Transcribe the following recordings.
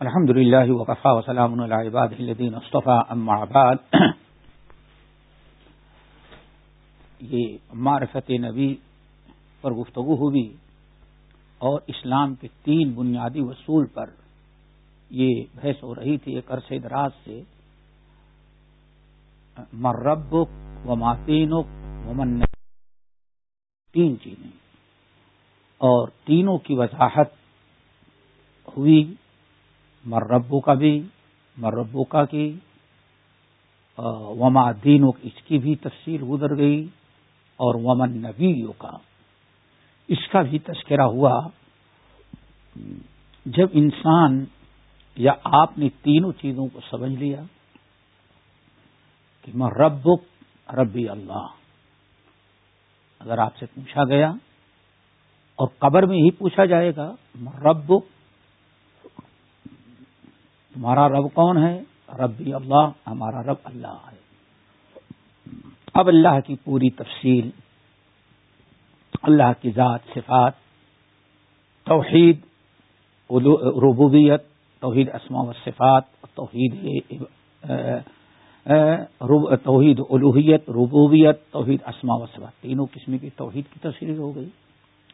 الحمد لله وكفى وسلام على عباده الذين اصطفى، أما بعد. یہ معرفت نبی پر گفتگو ہوئی اور اسلام کے تین بنیادی اصول پر یہ بحث ہو رہی تھی ایک عرصے دراز سے. مرب و ماتین و تین چیزیں. اور تینوں کی وضاحت ہوئی مربو کا بھی مربو کا کی وما دینوں اس کی بھی تفصیل گزر گئی اور ومن نبیوں کا۔ اس کا بھی تذکرہ ہوا۔ جب انسان یا آپ نے تینوں چیزوں کو سمجھ لیا کہ میں رب ربی اللہ، اگر آپ سے پوچھا گیا اور قبر میں ہی پوچھا جائے گا رب تمہارا رب کون ہے؟ ربی اللہ، ہمارا رب اللہ ہے۔ اب اللہ کی پوری تفصیل، اللہ کی ذات، صفات، توحید ربوبیت، توحید اسما و صفات، توحید توحید الوحیت ربوبیت، توحید اسما و صفات۔ تینوں قسم کی توحید کی تصویر ہو گئی۔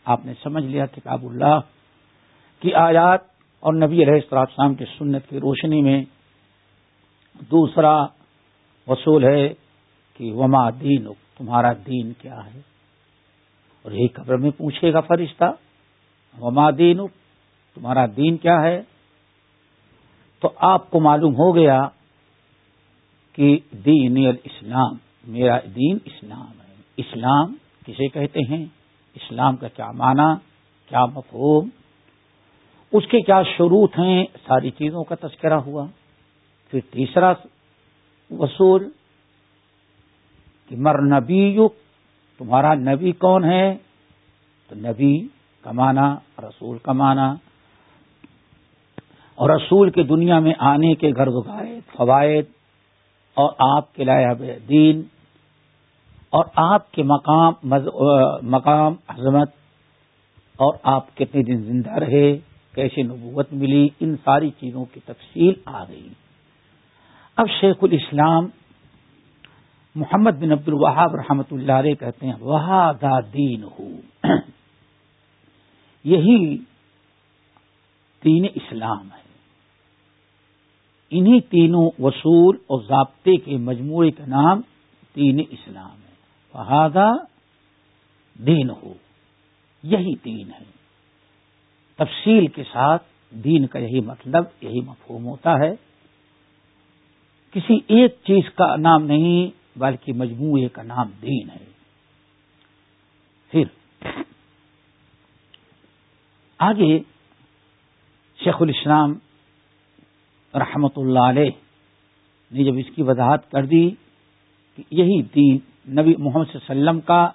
آپ نے سمجھ لیا کتاب اللہ کی آیات اور نبی علیہ السلام کی سنت کی روشنی میں دوسرا وصول ہے کہ وما دین تمہارا دین کیا ہے؟ اور یہی خبر میں پوچھے گا فرشتہ، وما دین تمہارا دین کیا ہے؟ تو آپ کو معلوم ہو گیا کہ دین الاسلام، میرا دین اسلام ہے۔ اسلام کسے کہتے ہیں؟ اسلام کا کیا معنی، کیا مفہوم؟ اس کے کیا شروط ہیں؟ ساری چیزوں کا تذکرہ ہوا۔ پھر تیسرا وصول کہ مر نبی تمہارا نبی کون ہے؟ تو نبی کمانا رسول کمانا اور رسول کے دنیا میں آنے کے گھر وغائد فوائد، اور آپ کے لائے دین، اور آپ کے مقام مقام، عظمت، اور آپ کتنے دن زندہ رہے۔ کیسے نبوت ملی، ان ساری چیزوں کی تفصیل آ گئی۔ اب شیخ الاسلام محمد بن عبد الوہاب رحمۃ اللہ علیہ کہتے ہیں وہ دین ہو یہی تین اسلام ہے۔ انہی تینوں وصول اور ضابطے کے مجموعے کا نام تین اسلام ہے۔ فہذا دین ہو یہی دین ہے۔ تفصیل کے ساتھ دین کا یہی مطلب یہی مفہوم ہوتا ہے۔ کسی ایک چیز کا نام نہیں، بلکہ مجموعے کا نام دین ہے۔ پھر آگے شیخ الاسلام رحمت اللہ علیہ نے جب اس کی وضاحت کر دی کہ یہی دین نبی محمد صلی اللہ علیہ وسلم کا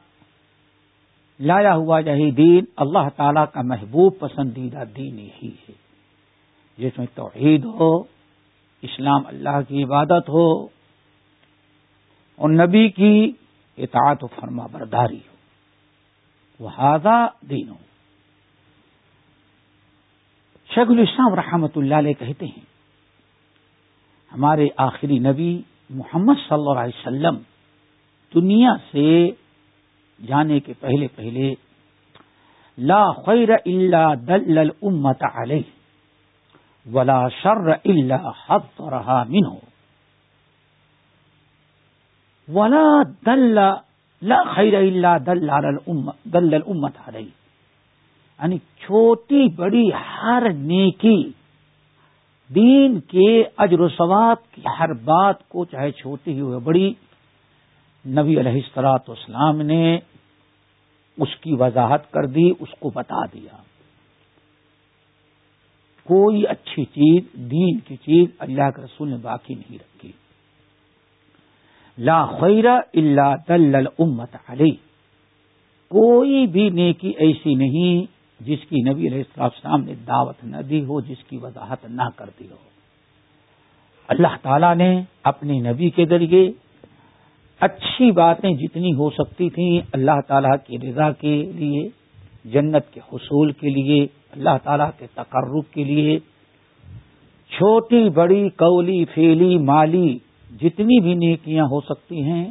لایا ہوا یہی دین اللہ تعالی کا محبوب پسندیدہ دین یہی ہے۔ جس میں توحید ہو، اسلام اللہ کی عبادت ہو، اور نبی کی اطاعت و فرما برداری ہو۔ وہ دین۔ ہو شیخ الاسلام رحمت اللہ علیہ کہتے ہیں، ہمارے آخری نبی محمد صلی اللہ علیہ وسلم دنیا سے جانے کے پہلے پہلے، لا خیر الا دل الامت علیہ، ولا شر الا حد رہا منہ. ولا دل، لا خیر الا دل دل الامت علیہ. یعنی چھوٹی بڑی ہر نیکی، دین کے اجر و ثواب کی ہر بات کو چاہے چھوٹی ہی ہو بڑی، نبی علیہ السلاط اسلام نے اس کی وضاحت کر دی، اس کو بتا دیا۔ کوئی اچھی چیز، دین کی چیز اللہ کے رسول نے باقی نہیں رکھی۔ لا خیر اللہ دل امت علی کوئی بھی نیکی ایسی نہیں جس کی نبی علیہ السلام نے دعوت نہ دی ہو، جس کی وضاحت نہ کر دی ہو۔ اللہ تعالی نے اپنے نبی کے ذریعے اچھی باتیں جتنی ہو سکتی تھیں اللہ تعالیٰ کی رضا کے لیے، جنت کے حصول کے لیے، اللہ تعالیٰ کے تقرب کے لیے، چھوٹی بڑی کولی فیلی مالی جتنی بھی نیکیاں ہو سکتی ہیں،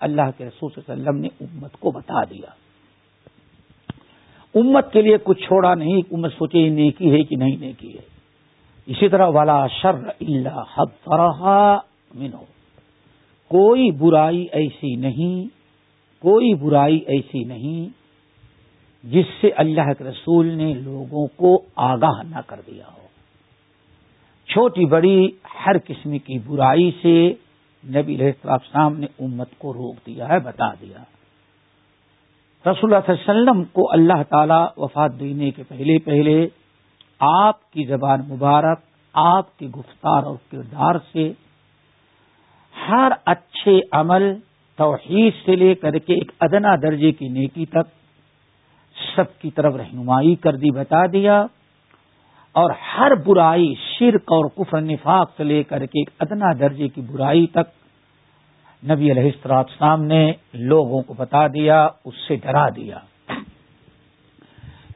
اللہ کے رسول صلی اللہ علیہ وسلم نے امت کو بتا دیا۔ امت کے لیے کچھ چھوڑا نہیں، امت سوچے نیکی ہے کہ نہیں نیکی ہے۔ اسی طرح والا شر اللہ حد طرح منو کوئی برائی ایسی نہیں، کوئی برائی ایسی نہیں جس سے اللہ کے رسول نے لوگوں کو آگاہ نہ کر دیا ہو۔ چھوٹی بڑی ہر قسم کی برائی سے نبی السلام نے امت کو روک دیا ہے، بتا دیا۔ رسول اللہ علیہ وسلم کو اللہ تعالی وفات دینے کے پہلے پہلے آپ کی زبان مبارک، آپ کی گفتار اور کردار سے ہر اچھے عمل توحید سے لے کر کے ایک ادنا درجے کی نیکی تک سب کی طرف رہنمائی کر دی بتا دیا اور ہر برائی شرک اور کفر نفاق سے لے کر کے ایک ادنا درجے کی برائی تک نبی علیہ السلام نے لوگوں کو بتا دیا، اس سے ڈرا دیا۔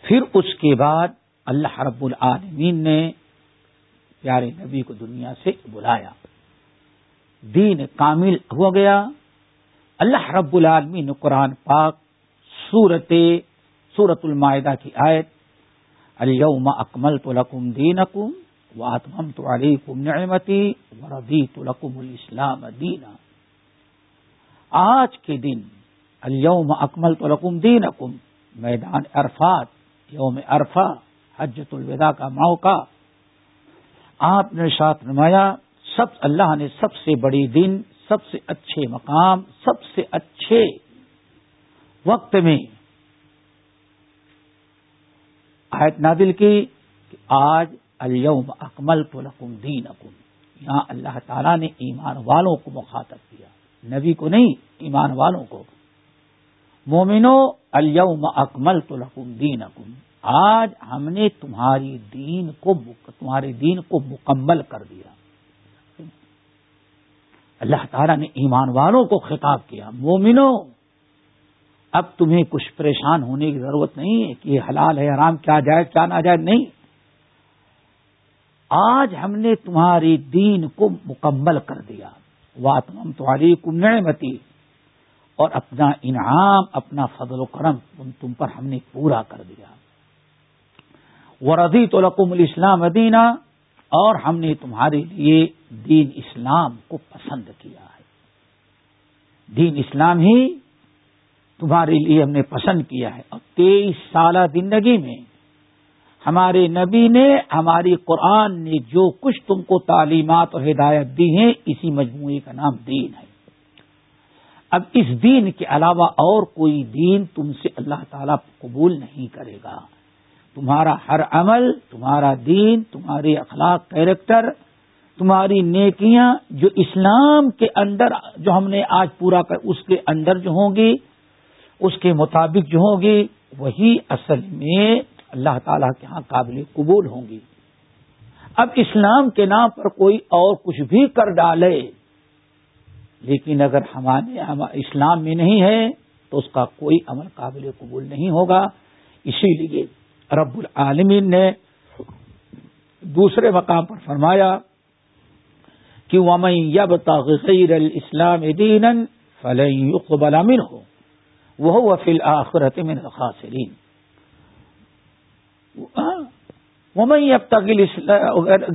پھر اس کے بعد اللہ رب العالمین نے پیارے نبی کو دنیا سے بلایا۔ دین کامل ہو گیا۔ اللہ رب العالمین قرآن پاک سورت سورت المائدہ کی آیت، اليوم اکمل تو لکم دین اکم و آتمم تو علیکم نعمتی وردی تو لکم الاسلام دینا۔ آج کے دن اليوم اکمل تو لکم دین اکم میدان عرفات، یوم عرفہ حجت الوداع کا موقع۔ آپ نے ساتھ نمایا سب اللہ نے سب سے بڑی دن، سب سے اچھے مقام، سب سے اچھے وقت میں آیت نادل کی کہ آج الوم اکمل تو لکم دین اکم یہاں اللہ تعالیٰ نے ایمان والوں کو مخاطب کیا، نبی کو نہیں، ایمان والوں کو۔ مومنو الوم اکمل تو لکم دین اکم آج ہم نے تمہاری دین کو تمہارے دین کو مکمل کر دیا۔ اللہ تعالیٰ نے ایمان والوں کو خطاب کیا مومنو اب تمہیں کچھ پریشان ہونے کی ضرورت نہیں ہے کہ یہ حلال ہے آرام کیا جائے کیا نہ جائے نہیں۔ آج ہم نے تمہاری دین کو مکمل کر دیا۔ واتم تمہاری کم نعمتی اور اپنا انعام، اپنا فضل و کرم تم پر ہم نے پورا کر دیا۔ ورضی تو رقم الاسلام دینا اور ہم نے تمہارے لیے دین اسلام کو پسند کیا ہے۔ دین اسلام ہی تمہارے لیے ہم نے پسند کیا ہے۔ اور تیئیس سالہ زندگی میں ہمارے نبی نے ہماری قرآن نے جو کچھ تم کو تعلیمات اور ہدایت دی ہیں، اسی مجموعے کا نام دین ہے۔ اب اس دین کے علاوہ اور کوئی دین تم سے اللہ تعالی قبول نہیں کرے گا۔ تمہارا ہر عمل، تمہارا دین تمہارے اخلاق، کیریکٹر، تمہاری نیکیاں جو اسلام کے اندر جو ہم نے آج پورا کر، اس کے اندر جو ہوں گی، اس کے مطابق جو ہوں گی، وہی اصل میں اللہ تعالی کے ہاں قابل قبول ہوں گی۔ اب اسلام کے نام پر کوئی اور کچھ بھی کر ڈالے، لیکن اگر ہمارے اسلام میں نہیں ہے، تو اس کا کوئی عمل قابل قبول نہیں ہوگا۔ اسی لیے رب العالمین نے دوسرے مقام پر فرمایا کہ ومن یب تغیر الاسلام دین فلن يقبل منه، وهو في الآخرة من الخاسرين. ومن يبتغي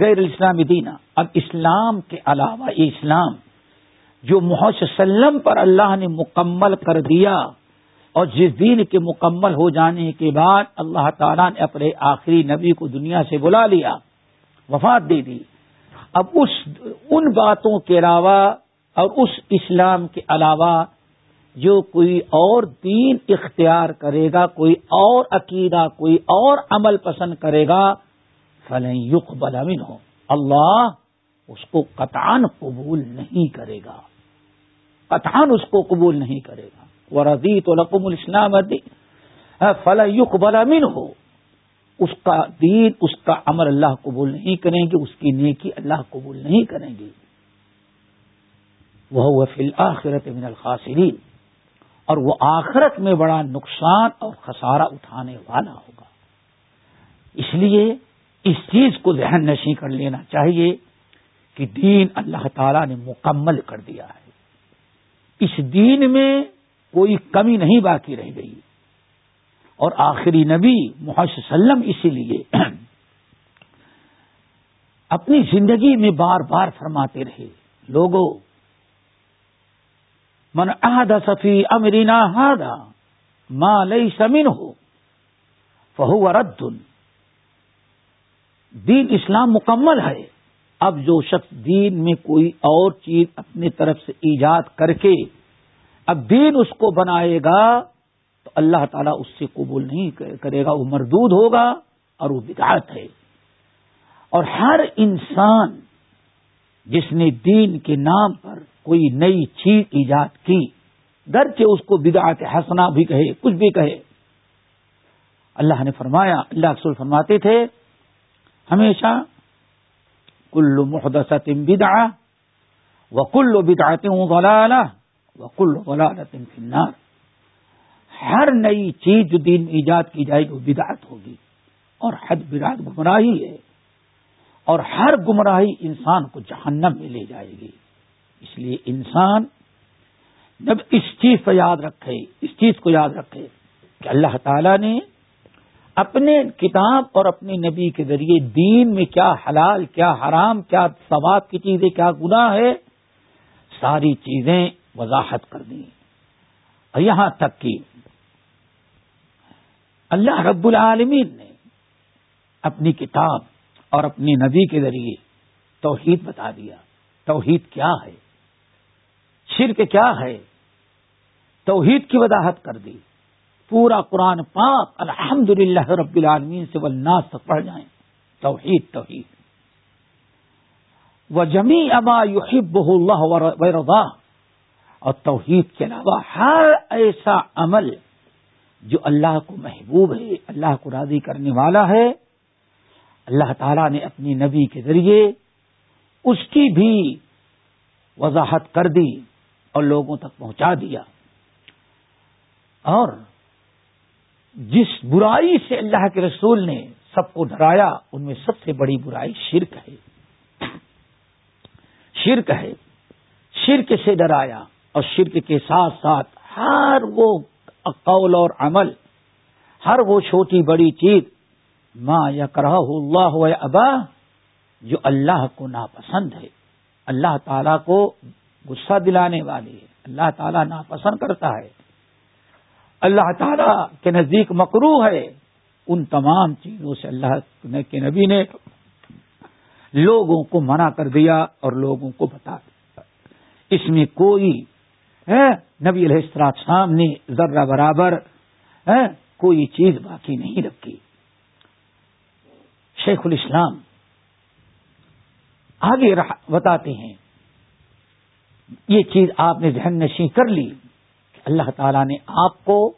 غیر الاسلام دینا اب اسلام کے علاوہ اسلام جو محمد وسلم پر اللہ نے مکمل کر دیا اور جس دین کے مکمل ہو جانے کے بعد اللہ تعالیٰ نے اپنے آخری نبی کو دنیا سے بلا لیا، وفات دے دی۔ اب اس، ان باتوں کے علاوہ اور اس اسلام کے علاوہ جو کوئی اور دین اختیار کرے گا، کوئی اور عقیدہ، کوئی اور عمل پسند کرے گا فلیں یق بلامن ہو اللہ اس کو قطان قبول نہیں کرے گا۔ قطان اس کو قبول نہیں کرے گا۔ رضی تو لقم الاسلام فلا یق بلامن ہو اس کا دین، اس کا عمل اللہ قبول نہیں کریں گے، اس کی نیکی اللہ قبول نہیں کریں گے۔ وہ فی الآخرت من الخاسرین۔ اور وہ آخرت میں بڑا نقصان اور خسارہ اٹھانے والا ہوگا۔ اس لیے اس چیز کو ذہن نشی کر لینا چاہیے کہ دین اللہ تعالی نے مکمل کر دیا ہے۔ اس دین میں کوئی کمی نہیں باقی رہ گئی۔ اور آخری نبی محمد وسلم اسی لیے اپنی زندگی میں بار بار فرماتے رہے۔ لوگوں من احد صفی امرینا ہادا ماں لئی سمین ہو فہو رد۔ دین اسلام مکمل ہے۔ اب جو شخص دین میں کوئی اور چیز اپنی طرف سے ایجاد کر کے اب دین اس کو بنائے گا تو اللہ تعالیٰ اس سے قبول نہیں کرے گا وہ مردود ہوگا اور وہ بدعت ہے۔ اور ہر انسان جس نے دین کے نام پر کوئی نئی چیز ایجاد کی گرچہ اس کو بدعت حسنا بھی کہے، کچھ بھی کہے۔ اللہ نے فرمایا، اللہ اکثر فرماتے تھے، ہمیشہ کلو محدثت بدا و کلو بدعت غلالہ و کلو غلالت فنار ہر نئی چیز جو دین ایجاد کی جائے گی وہ بدعت ہوگی اور حد بدعت گمراہی ہے اور ہر گمراہی انسان کو جہنم میں لے جائے گی۔ اس لیے انسان جب اس چیز کو یاد رکھے، اس چیز کو یاد رکھے کہ اللہ تعالی نے اپنے کتاب اور اپنے نبی کے ذریعے دین میں کیا حلال، کیا حرام، کیا ثواب کی چیزیں، کیا گناہ ہے، ساری چیزیں وضاحت کر دی۔ اور یہاں تک کہ اللہ رب العالمین نے اپنی کتاب اور اپنے نبی کے ذریعے توحید بتا دیا۔ توحید کیا ہے؟ شرک کیا ہے؟ توحید کی وضاحت کر دی۔ پورا قرآن پاک الحمد للہ رب العالمین سے ولناس تک پڑھ جائیں۔ توحید توحید۔ و جمی ابا یحب اللہ ورضا اور توحید کے علاوہ ہر ایسا عمل جو اللہ کو محبوب ہے، اللہ کو راضی کرنے والا ہے، اللہ تعالی نے اپنی نبی کے ذریعے اس کی بھی وضاحت کر دی اور لوگوں تک پہنچا دیا۔ اور جس برائی سے اللہ کے رسول نے سب کو ڈرایا، ان میں سب سے بڑی برائی شرک ہے۔ شرک ہے۔ شرک سے ڈرایا۔ اور شرک کے ساتھ ساتھ ہر وہ قول اور عمل، ہر وہ چھوٹی بڑی چیز ماں یا کرہ اللہ و ابا، جو اللہ کو ناپسند ہے۔ اللہ تعالی کو غصہ دلانے والی ہے۔ اللہ تعالیٰ ناپسند کرتا ہے۔ اللہ تعالیٰ کے نزدیک مکرو ہے۔ ان تمام چیزوں سے اللہ کے نبی نے لوگوں کو منع کر دیا اور لوگوں کو بتا دیا۔ اس میں کوئی نبی علیہ شام نے ذرہ برابر کوئی چیز باقی نہیں رکھی۔ شیخ الاسلام آگے بتاتے ہیں۔ یہ چیز آپ نے ذہن نشیں کر لی کہ اللہ تعالی نے آپ کو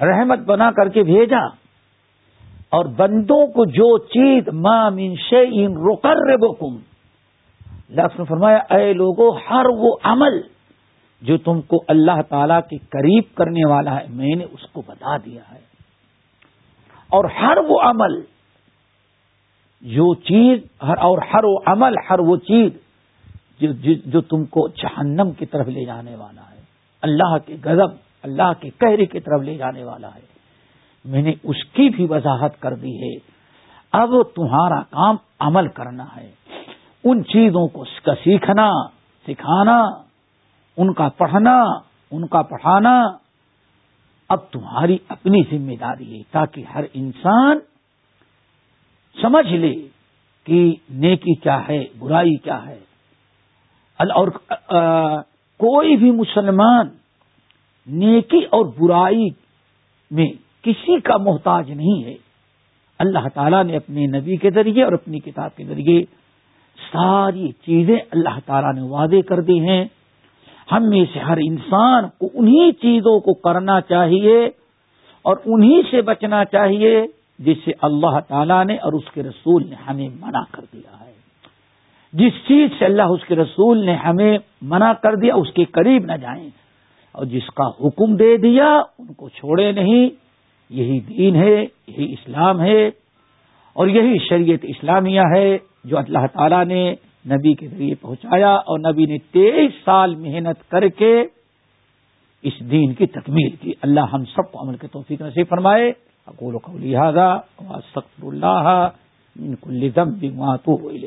رحمت بنا کر کے بھیجا اور بندوں کو جو چیز مام ان ان روکر بکم لفظ فرمایا، اے لوگوں ہر وہ عمل جو تم کو اللہ تعالی کے قریب کرنے والا ہے، میں نے اس کو بتا دیا ہے۔ اور ہر وہ عمل، جو چیز، اور ہر وہ عمل، ہر وہ چیز جو جو تم کو جہنم کی طرف لے جانے والا ہے۔ اللہ کے غضب، اللہ کے قہرے کی طرف لے جانے والا ہے۔ میں نے اس کی بھی وضاحت کر دی ہے۔ اب تمہارا کام عمل کرنا ہے۔ ان چیزوں کو سیکھنا، سکھانا ان کا پڑھنا، ان کا پڑھانا، اب تمہاری اپنی ذمہ داری ہے تاکہ ہر انسان سمجھ لے کہ نیکی کیا ہے، برائی کیا ہے۔ اور کوئی بھی مسلمان نیکی اور برائی میں کسی کا محتاج نہیں ہے۔ اللہ تعالیٰ نے اپنے نبی کے ذریعے اور اپنی کتاب کے ذریعے ساری چیزیں اللہ تعالیٰ نے وعدے کر دی ہیں۔ ہم میں سے ہر انسان کو انہی چیزوں کو کرنا چاہیے اور انہی سے بچنا چاہیے جس سے اللہ تعالیٰ نے اور اس کے رسول نے ہمیں منع کر دیا ہے۔ جس چیز سے اللہ اس کے رسول نے ہمیں منع کر دیا، اس کے قریب نہ جائیں۔ اور جس کا حکم دے دیا، ان کو چھوڑے نہیں۔ یہی دین ہے، یہی اسلام ہے۔ اور یہی شریعت اسلامیہ ہے، جو اللہ تعالی نے نبی کے ذریعے پہنچایا اور نبی نے تیئیس سال محنت کر کے اس دین کی تکمیل کی۔ اللہ ہم سب کو عمل کے توفیق نصیب فرمائے۔ اقول کو لہٰذا سخت اللہ کل ذنب ما تو